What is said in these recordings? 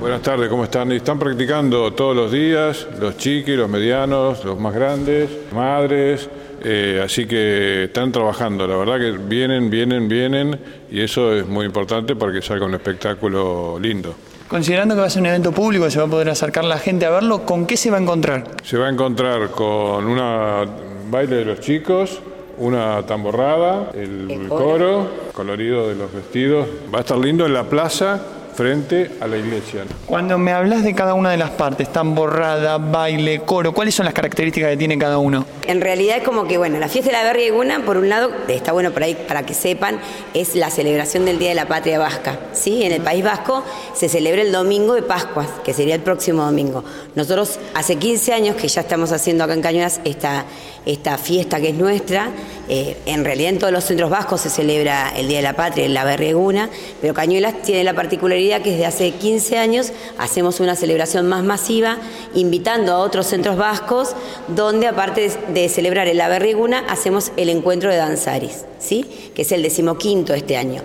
Buenas tardes, ¿cómo están? Están practicando todos los días, los chiquis, los medianos, los más grandes, madres, eh, así que están trabajando, la verdad que vienen, vienen, vienen, y eso es muy importante para que salga un espectáculo lindo. Considerando que va a ser un evento público, se va a poder acercar la gente a verlo, ¿con qué se va a encontrar? Se va a encontrar con una baile de los chicos, una tamborrada, el, coro, colorido de los vestidos. Va a estar lindo en la plaza frente a la iglesia. Cuando me hablas de cada una de las partes, tamborrada, baile, coro, ¿cuáles son las características que tiene cada uno? En realidad es como que, bueno, la fiesta de la Berrieguna, por un lado, está bueno por ahí para que sepan, es la celebración del Día de la Patria Vasca. ¿sí? En el País Vasco se celebra el domingo de Pascuas, que sería el próximo domingo. Nosotros hace 15 años que ya estamos haciendo acá en Cañuelas esta, esta fiesta que es nuestra. Eh, en realidad en todos los centros vascos se celebra el Día de la Patria, en la Berrieguna, pero Cañuelas tiene la particularidad que desde hace 15 años hacemos una celebración más masiva, invitando a otros centros vascos, donde aparte de celebrar el Averriguna, hacemos el encuentro de danzaris, que es el decimoquinto este año.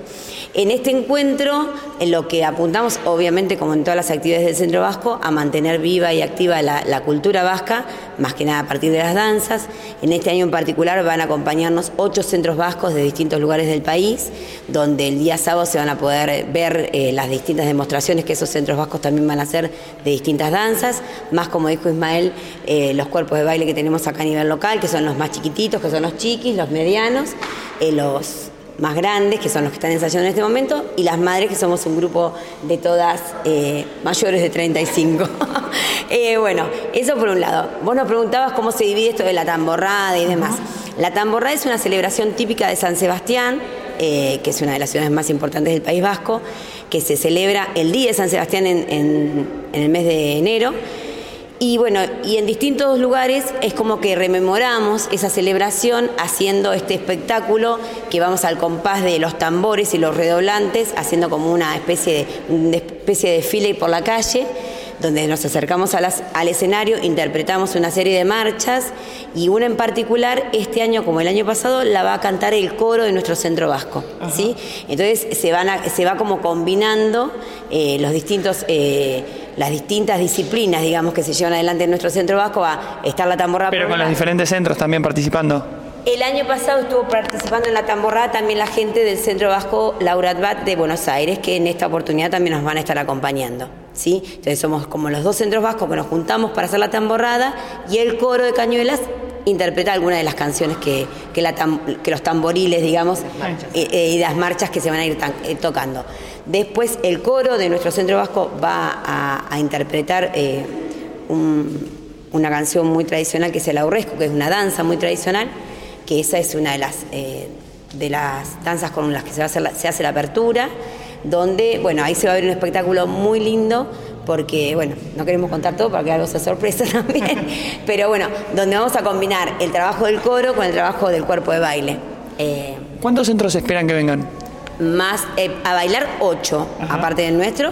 En este encuentro, en lo que apuntamos, obviamente, como en todas las actividades del Centro Vasco, a mantener viva y activa la, cultura vasca, más que nada a partir de las danzas. En este año en particular van a acompañarnos ocho centros vascos de distintos lugares del país, donde el día sábado se van a poder ver eh, las distintas demostraciones que esos centros vascos también van a hacer de distintas danzas, más como dijo Ismael, eh, los cuerpos de baile que tenemos acá a nivel local, que son los más chiquititos, que son los chiquis, los medianos, los más grandes, que son los que están ensayando en este momento, y las madres, que somos un grupo de todas eh, mayores de 35. eh, bueno, eso por un lado. Vos nos preguntabas cómo se divide esto de la tamborrada y demás. La tamborrada es una celebración típica de San Sebastián, eh, que es una de las ciudades más importantes del País Vasco, que se celebra el día de San Sebastián en, en el mes de enero y bueno, y en distintos lugares es como que rememoramos esa celebración haciendo este espectáculo que vamos al compás de los tambores y los redoblantes, haciendo como una especie de, especie de desfile por la calle donde nos acercamos al escenario, interpretamos una serie de marchas y una en particular, este año como el año pasado, la va a cantar el coro de nuestro centro vasco. ¿sí? Entonces se, van se va como combinando eh, los distintos... Eh, las distintas disciplinas, digamos, que se llevan adelante en nuestro centro vasco, va a estar la tamborra. Pero con los diferentes centros también participando. El año pasado estuvo participando en la tamborrada también la gente del Centro Vasco Lauratbat de Buenos Aires, que en esta oportunidad también nos van a estar acompañando. ¿sí? Entonces somos como los dos centros vascos que nos juntamos para hacer la tamborrada y el coro de Cañuelas interpreta algunas de las canciones que, que, los tamboriles, digamos, eh, eh, y las marchas que se van a ir eh, tocando. Después el coro de nuestro centro vasco va a, interpretar una canción muy tradicional que es el aurresco, que es una danza muy tradicional, que esa es una de las, de las danzas con las que se, hace se hace la apertura, donde, bueno, ahí se va a ver un espectáculo muy lindo porque, bueno, no queremos contar todo para que algo sea sorpresa también, pero bueno, donde vamos a combinar el trabajo del coro con el trabajo del cuerpo de baile. Eh, ¿Cuántos centros esperan que vengan? Más, eh, a bailar ocho, aparte del nuestro,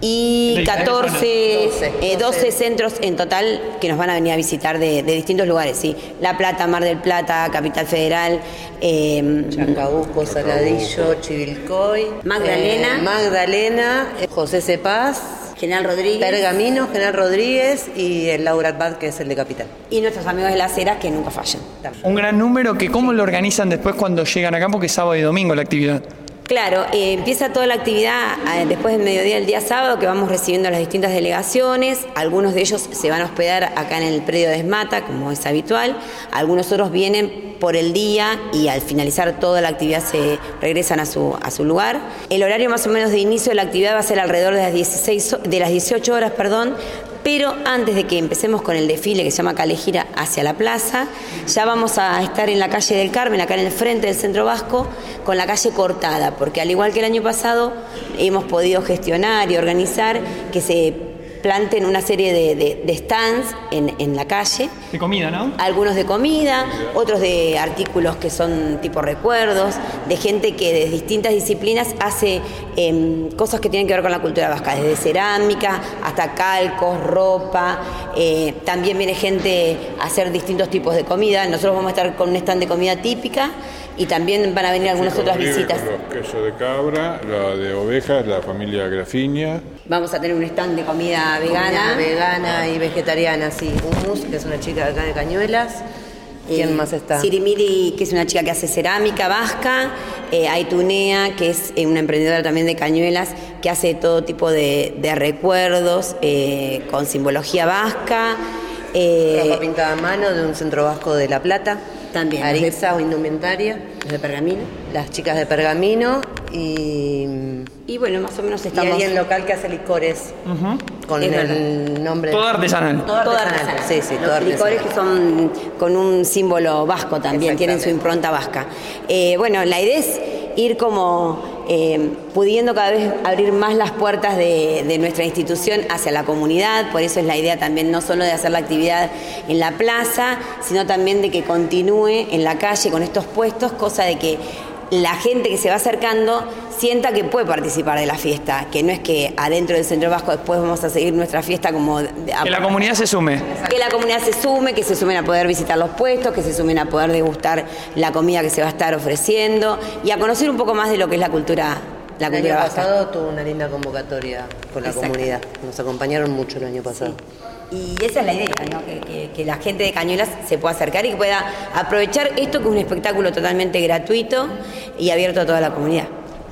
y 14, 12, eh, centros en total que nos van a venir a visitar de, distintos lugares, sí. La Plata, Mar del Plata, Capital Federal, eh, Chacabuco, Saladillo, Chivilcoy, Magdalena, Magdalena, José Cepaz, General Rodríguez. Pergamino, General Rodríguez y el Laura Bad, que es el de Capital. Y nuestros amigos de las Heras que nunca fallan. Un gran número que cómo lo organizan después cuando llegan acá, porque es sábado y domingo la actividad. Claro, eh, empieza toda la actividad eh, después del mediodía del día sábado que vamos recibiendo las distintas delegaciones. Algunos de ellos se van a hospedar acá en el predio de Esmata, como es habitual. Algunos otros vienen por el día y al finalizar toda la actividad se regresan a su, a su lugar. El horario más o menos de inicio de la actividad va a ser alrededor de las, 16, de las 18 horas, perdón, pero antes de que empecemos con el desfile que se llama Calejira hacia la plaza, ya vamos a estar en la calle del Carmen, acá en el frente del Centro Vasco, con la calle cortada, porque al igual que el año pasado hemos podido gestionar y organizar que se planten una serie de, stands en, la calle. De comida, ¿no? Algunos de comida, otros de artículos que son tipo recuerdos, de gente que de distintas disciplinas hace em, cosas que tienen que ver con la cultura vasca, desde cerámica hasta calcos, ropa. Eh, también viene gente a hacer distintos tipos de comida. Nosotros vamos a estar con un stand de comida típica y también van a venir algunas otras visitas. Los queso de cabra, la de ovejas, la familia Grafinia. Vamos a tener un stand de comida vegana. Comida vegana y vegetariana, sí. Humus, que es una chica de acá de Cañuelas. ¿Quién Eh, más está? Sirimiri, que es una chica que hace cerámica vasca. Eh, Aitunea, que es eh, una emprendedora también de cañuelas, que hace todo tipo de, de recuerdos eh, con simbología vasca. Ropa pintada a mano de un centro vasco de La Plata. También. Arixa o indumentaria. de pergamino. Las chicas de Pergamino y, Y bueno, más o menos y estamos. alguien local que hace licores. Con Es el nombre. Todo artesanal. Todo Todo artesanal. artesanal. Sí, sí, todo Los licores artesanal. que son con un símbolo vasco también, tienen su impronta vasca. Eh, bueno, la idea es ir como eh, pudiendo cada vez abrir más las puertas de, de nuestra institución hacia la comunidad, por eso es la idea también no solo de hacer la actividad en la plaza, sino también de que continúe en la calle con estos puestos, cosa de que la gente que se va acercando sienta que puede participar de la fiesta, que no es que adentro del Centro Vasco después vamos a seguir nuestra fiesta como... de- Que la comunidad se sume. que la comunidad se sume, que se sumen a poder visitar los puestos, que se sumen a poder degustar la comida que se va a estar ofreciendo y a conocer un poco más de lo que es la cultura, la El año vasca. pasado tuvo una linda convocatoria con la Exacto. comunidad. Nos acompañaron mucho el año pasado. Y esa es la idea, ¿no? que, que- que la gente de Cañuelas se pueda acercar y que pueda aprovechar esto que es un espectáculo totalmente gratuito y abierto a toda la comunidad.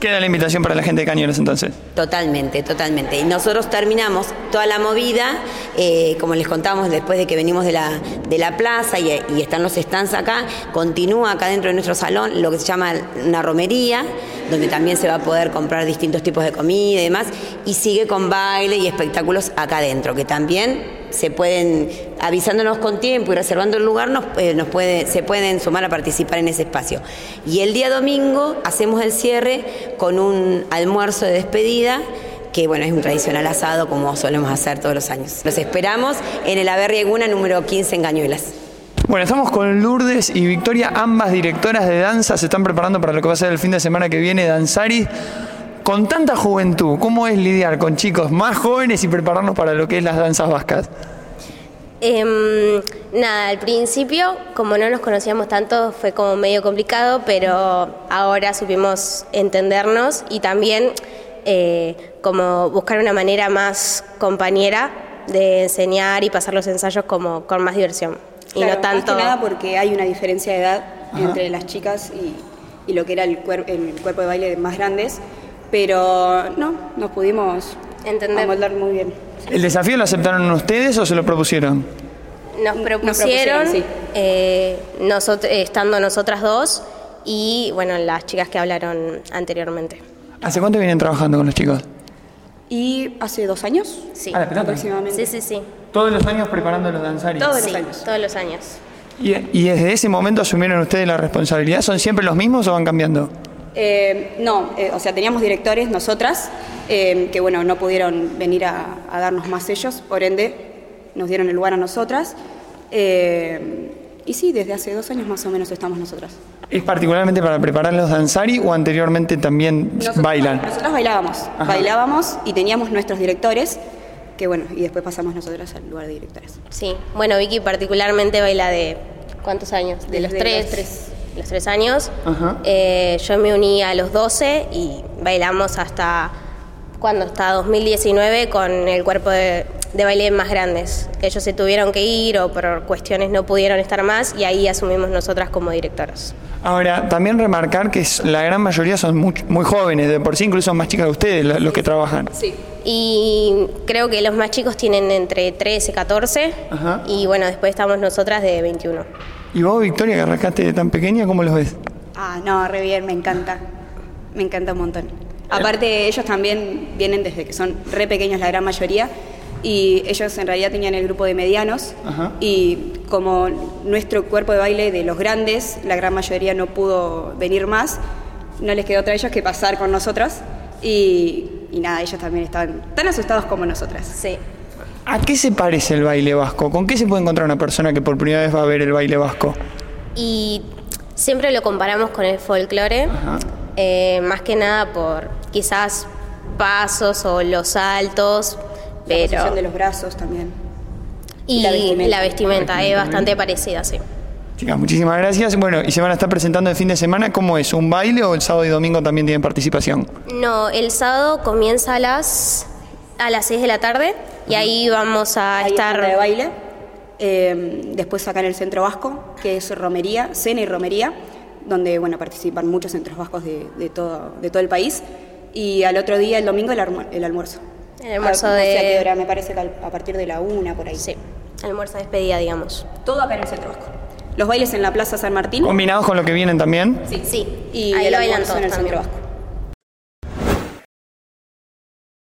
Queda la invitación para la gente de Cañuelas entonces. Totalmente, totalmente. Y nosotros terminamos toda la movida, eh, como les contamos después de que venimos de la, de la plaza y, y están los stands acá, continúa acá dentro de nuestro salón lo que se llama una romería, donde también se va a poder comprar distintos tipos de comida y demás, y sigue con baile y espectáculos acá adentro, que también se pueden, avisándonos con tiempo y reservando el lugar, nos, eh, nos puede, se pueden sumar a participar en ese espacio. Y el día domingo hacemos el cierre con un almuerzo de despedida que bueno, es un tradicional asado como solemos hacer todos los años. Los esperamos en el Averri Eguna número 15 en Cañuelas. Bueno, estamos con Lourdes y Victoria, ambas directoras de danza, se están preparando para lo que va a ser el fin de semana que viene, Danzari. Con tanta juventud, ¿cómo es lidiar con chicos más jóvenes y prepararnos para lo que es las danzas vascas? Em, nada, al principio, como no nos conocíamos tanto, fue como medio complicado, pero ahora supimos entendernos y también eh, como buscar una manera más compañera de enseñar y pasar los ensayos como con más diversión. Y Claro, no tanto... Más que nada porque hay una diferencia de edad entre las chicas y, y lo que era el, cuer- el cuerpo de baile más grandes, pero no, nos pudimos Entender. amoldar muy bien. ¿El desafío lo aceptaron ustedes o se lo propusieron? Nos Nos propusieron, sí. eh, nosot- estando nosotras dos y bueno, las chicas que hablaron anteriormente. ¿Hace cuánto vienen trabajando con los chicos? Y hace dos años Sí. Ah, la pelota. aproximadamente. Sí, sí, sí. Todos los años preparando los danzaris. Todos los Sí, años. Todos los años. ¿Y, y desde ese momento asumieron ustedes la responsabilidad? ¿Son siempre los mismos o van cambiando? Eh, no, eh, o sea, teníamos directores nosotras eh, que bueno, no pudieron venir a, a darnos más ellos, por ende nos dieron el lugar a nosotras. Eh, y sí, desde hace dos años más o menos estamos nosotras. ¿Es particularmente para preparar los danzari o anteriormente también Nosotros- bailan? Nosotros bailábamos, bailábamos y teníamos nuestros directores, que bueno, y después pasamos nosotras al lugar de directores. Sí. Bueno, Vicky particularmente baila de ¿cuántos años? De los tres. los tres. Los tres años. Ajá. Eh, yo me uní a los 12 y bailamos hasta cuando hasta 2019 con el cuerpo de, de baile más grandes. Ellos se tuvieron que ir o por cuestiones no pudieron estar más y ahí asumimos nosotras como directoras. Ahora, también remarcar que la gran mayoría son muy, muy jóvenes, de por sí incluso más chicas que ustedes, los que trabajan. Sí. Y creo que los más chicos tienen entre 13 y 14 Ajá. y bueno, después estamos nosotras de 21. ¿Y vos, Victoria, que arrancaste de tan pequeña, cómo los ves? Ah, no, re bien, me encanta. Me encanta un montón. Aparte, ellos también vienen desde que son re pequeños la gran mayoría y ellos en realidad tenían el grupo de medianos Ajá. y como nuestro cuerpo de baile de los grandes, la gran mayoría no pudo venir más, no les quedó otra a ellos que pasar con nosotras y, y nada, ellos también estaban tan asustados como nosotras. Sí. ¿A qué se parece el baile vasco? ¿Con qué se puede encontrar una persona que por primera vez va a ver el baile vasco? Y siempre lo comparamos con el folclore, eh, más que nada por quizás pasos o los saltos, La pero... posición de los brazos también. Y la vestimenta. la vestimenta es bastante parecida, sí. Chicas, muchísimas gracias. Bueno, y se van a estar presentando el fin de semana. ¿Cómo es? ¿Un baile o el sábado y domingo también tienen participación? No, el sábado comienza a las A las 6 de la tarde y ahí vamos a Ahí estar... de baile. Eh, después acá en el Centro Vasco, que es romería, cena y romería, donde bueno, participan muchos centros vascos de, de todo, de todo el país. Y al otro día, el domingo, el, el almuerzo. El almuerzo Ah, no sé de- a hora, me parece que a partir de la una, por ahí. Sí, almuerzo de despedida, digamos. Todo acá en el Centro Vasco. Los bailes en la Plaza San Martín ¿Combinados con lo que vienen también? Sí, sí. y ahí el lo bailan todos en el también. Centro Vasco.